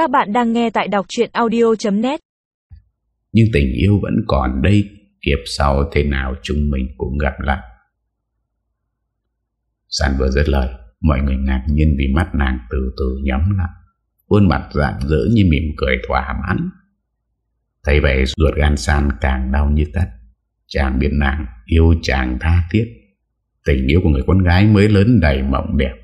Các bạn đang nghe tại đọc chuyện audio.net Nhưng tình yêu vẫn còn đây, Kiếp sau thế nào chúng mình cũng gặp lại. San vừa dứt lời, Mọi người ngạc nhiên vì mắt nàng từ từ nhắm lại. Khuôn mặt rạng rỡ như mỉm cười thỏa mãn. Thấy vậy, ruột gan San càng đau như cắt Chàng biết nàng yêu chàng tha thiết. Tình yêu của người con gái mới lớn đầy mộng đẹp.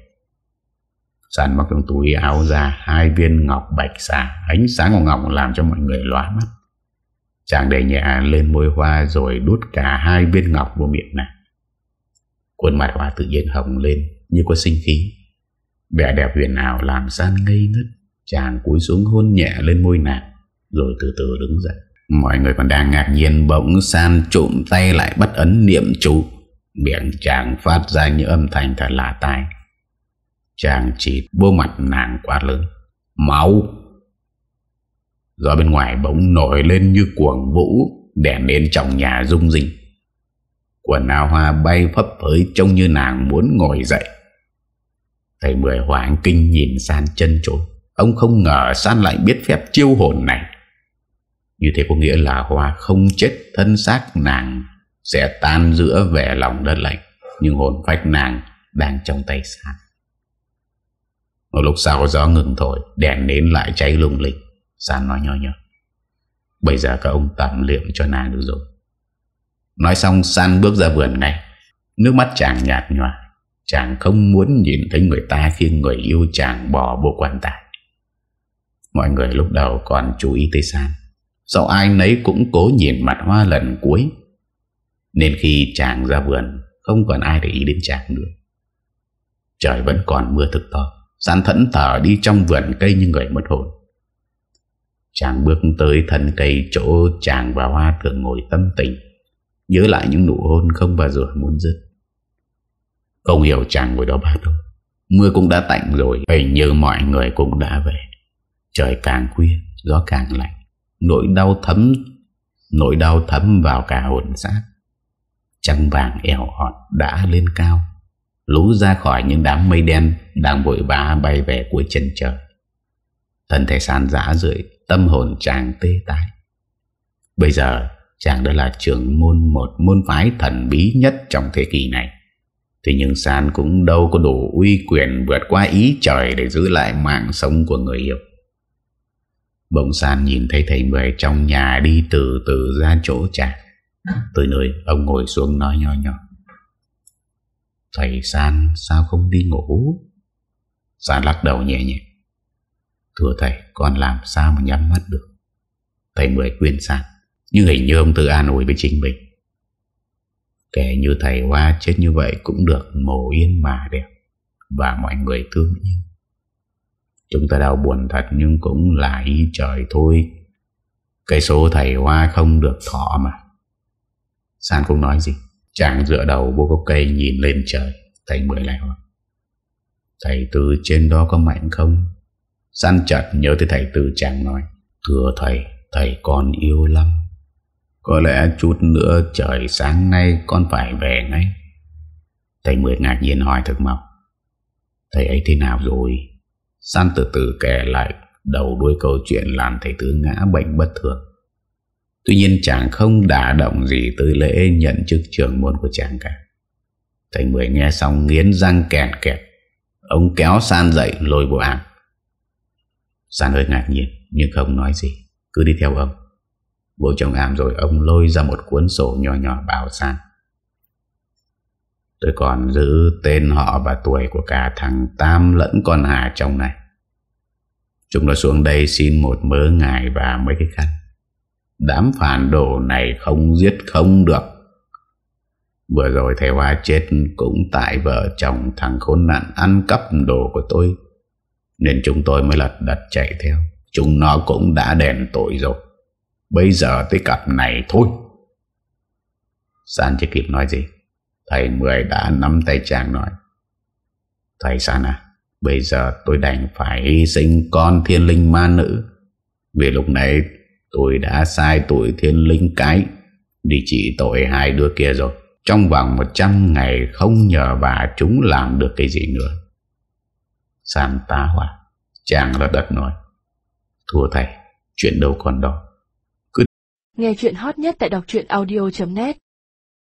San móc trong túi áo ra Hai viên ngọc bạch xà Ánh sáng của ngọc làm cho mọi người lóa mắt. Chàng đẩy nhẹ lên môi hoa Rồi đút cả hai viên ngọc vào miệng nàng. Khuôn mặt hoa tự nhiên hồng lên Như có sinh khí. Vẻ đẹp huyền ảo làm San ngây ngất. Chàng cúi xuống hôn nhẹ lên môi nàng, Rồi từ từ đứng dậy. Mọi người còn đang ngạc nhiên, bỗng San trộm tay lại bắt ấn niệm chú Miệng chàng phát ra những âm thanh thật lạ tai. Chàng chỉ vô mặt nàng quá lớn. Máu. Gió bên ngoài bỗng nổi lên như cuồng vũ Đèn lên trong nhà rung rinh. Quần áo hoa bay phấp phới Trông như nàng muốn ngồi dậy. Thầy Mười hoảng kinh nhìn San chân trốn Ông không ngờ San lại biết phép chiêu hồn này. Như thế có nghĩa là Hoa không chết, thân xác nàng Sẽ tan giữa vẻ lòng đất lạnh. Nhưng hồn phách nàng đang trong tay San. Một lúc sau gió ngừng thổi, Đèn nến lại cháy lung linh. Sàn nói nhỏ nhỏ. Bây giờ các ông tạm liệm cho nàng được rồi. Nói xong, San bước ra vườn ngay. Nước mắt chàng nhạt nhòa. Chàng không muốn nhìn thấy người ta Khi người yêu chàng bỏ bộ quan tài. Mọi người lúc đầu còn chú ý tới San. Sau ai nấy cũng cố nhìn mặt hoa lần cuối. Nên khi chàng ra vườn, Không còn ai để ý đến chàng nữa. Trời vẫn còn mưa thực to. San thẫn thở đi trong vườn cây như người mất hồn. Chàng bước tới thân cây chỗ chàng và hoa thường ngồi tâm tình Nhớ lại những nụ hôn không bao giờ muốn dứt. Không hiểu chàng ngồi đó bao lâu, Mưa cũng đã tạnh rồi Hình như mọi người cũng đã về. Trời càng khuya Gió càng lạnh Nỗi đau thấm Nỗi đau thấm vào cả hồn xác. Trăng vàng eo họt đã lên cao. Lú ra khỏi những đám mây đen Đang vội vã bay về cuối chân trời Thân thể sàn giã rưỡi, Tâm hồn chàng tê tái Bây giờ chàng đã là trưởng môn một môn phái thần bí nhất trong thế kỷ này. Thế nhưng sàn cũng đâu có đủ uy quyền vượt qua ý trời để giữ lại mạng sống của người yêu. Bỗng sàn nhìn thấy thầy Mười trong nhà đi từ từ ra chỗ chàng. Từ nơi ông ngồi xuống nói nho nhỏ. Thầy San sao không đi ngủ? San lắc đầu nhẹ nhẹ. Thưa thầy, con làm sao mà nhắm mắt được? Thầy Mười khuyên San. Nhưng hình như ông tự an ủi với chính mình. Kẻ như thầy Hoa chết như vậy Cũng được mồ yên mà đẹp. Và mọi người thương yêu. Chúng ta đau buồn thật Nhưng cũng là ý trời thôi. Cái số thầy Hoa không được thọ mà. San không nói gì. Chàng dựa đầu vô gốc cây nhìn lên trời, Thầy Mười lại hỏi. Thầy từ trên đó có mạnh không? San chợt nhớ tới thầy từ chàng nói. Thưa thầy Thầy con yêu lắm. Có lẽ chút nữa trời sáng nay Con phải về ngay. Thầy Mười ngạc nhiên hỏi thực mọc Thầy ấy thế nào rồi? San từ từ kể lại, Đầu đuôi câu chuyện làm thầy tứ ngã bệnh bất thường. Tuy nhiên chàng không đả động gì Tới lễ nhận chức trưởng môn của chàng cả. Thầy Mười nghe xong nghiến răng kẹt kẹt. Ông kéo San dậy, lôi bộ ảnh San hơi ngạc nhiên, Nhưng không nói gì. Cứ đi theo ông. Bộ chồng ảm rồi, ông lôi ra một cuốn sổ nhỏ nhỏ bảo San. Tôi còn giữ tên họ và tuổi của cả thằng Tam lẫn con Hà trong này. Chúng nó xuống đây xin một mớ ngài và mấy cái khăn. Đám phản đồ này không giết không được. Vừa rồi thầy Hoa chết cũng tại vợ chồng thằng khốn nạn ăn cắp đồ của tôi. Nên chúng tôi mới lật đật chạy theo. Chúng nó cũng đã đèn tội rồi. Bây giờ tới cặp này thôi. San chưa kịp nói gì. Thầy Mười đã nắm tay chàng nói. Thầy San à Bây giờ tôi đành phải hy sinh con thiên linh ma nữ. Vì lúc này tôi đã sai tuổi thiên linh cái. Đi chỉ tội hai đứa kia rồi. Trong vòng 100 ngày không nhờ bà chúng làm được cái gì nữa. Sàn tá hỏa Chàng lật đất nói. Thua thầy, Chuyện đâu còn đó? Nghe chuyện hot nhất tại đọc audio.net